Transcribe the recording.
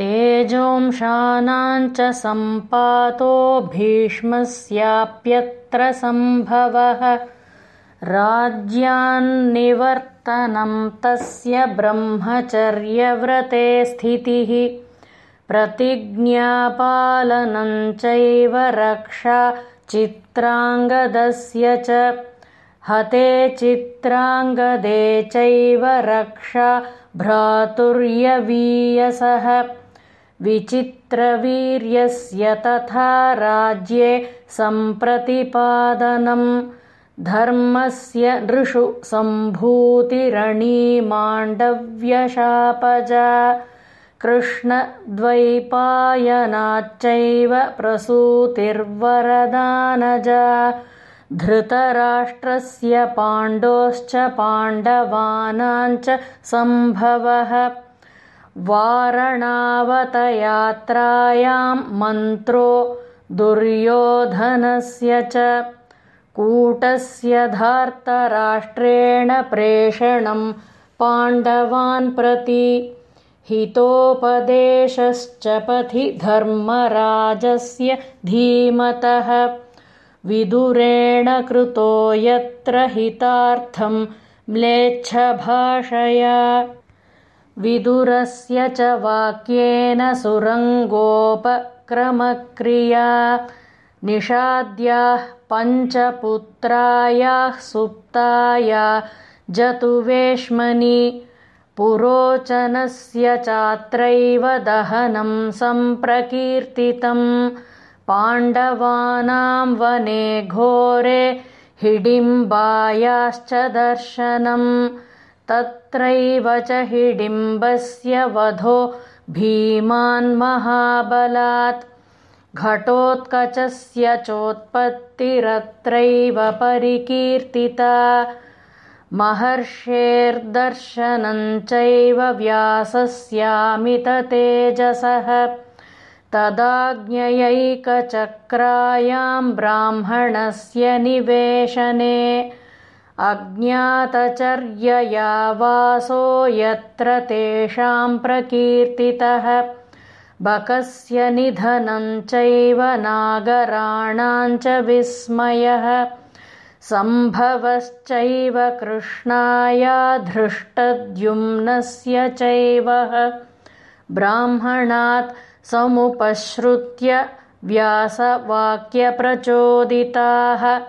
तेजोंशानाञ्च सम्पातो भीष्मस्याप्यत्र सम्भवः राज्यान्निवर्तनं तस्य ब्रह्मचर्यव्रते स्थितिः। प्रतिज्ञापालनञ्चैव रक्षा चित्राङ्गदस्य च। हते चित्राङ्गदे चैव रक्षा भ्रातुर्यवीयसः विचित्रवीर्यस्य तथा राज्ये सम्प्रतिपादनम् धर्मस्य नृषु सम्भूतिरणीमाण्डव्यशापजा कृष्णद्वैपायनाच्चैव प्रसूतिर्वरदानजा धृतराष्ट्रस्य पाण्डोश्च पाण्डवानाञ्च सम्भवः वारणावतयात्रायां मन्त्रो दुर्योधनस्य च। कूटस्य धार्तराष्ट्रेण प्रेषणं पाण्डवान् प्रति हितोपदेशश्च पथि धर्मराजस्य धीमतः। विदुरेण कृतो यत्र हितार्थं म्लेच्छभाषया विदुरस्य च वाक्येन सुरङ्गोपक्रमक्रिया निषाद्याः पञ्चपुत्रायाः सुप्ताया जतुवेश्मनि पुरोचनस्य चात्रैव दहनं सम्प्रकीर्तितम् पाण्डवानां वने घोरे हिडिम्बायाश्च दर्शनम् तत्रैव च हिडिम्बस्य वधो भीमान्महाबलात्। घटोत्कचस्य चोत्पत्तिरत्रैव परिकीर्तिता। महर्षेर्दर्शनञ्चैव व्यासस्यामिततेजसः तदाज्ञयैकचक्रायां ब्राह्मणस्य निवेशने अज्ञातचर्यया वासो यत्र तेषां प्रकीर्तितः। बकस्य निधनञ्चैव नागराणाञ्च विस्मयः। सम्भवश्चैव कृष्णाया धृष्टद्युम्नस्य चैव। ब्राह्मणात् समुपश्रुत्य व्यासवाक्यप्रचोदिताः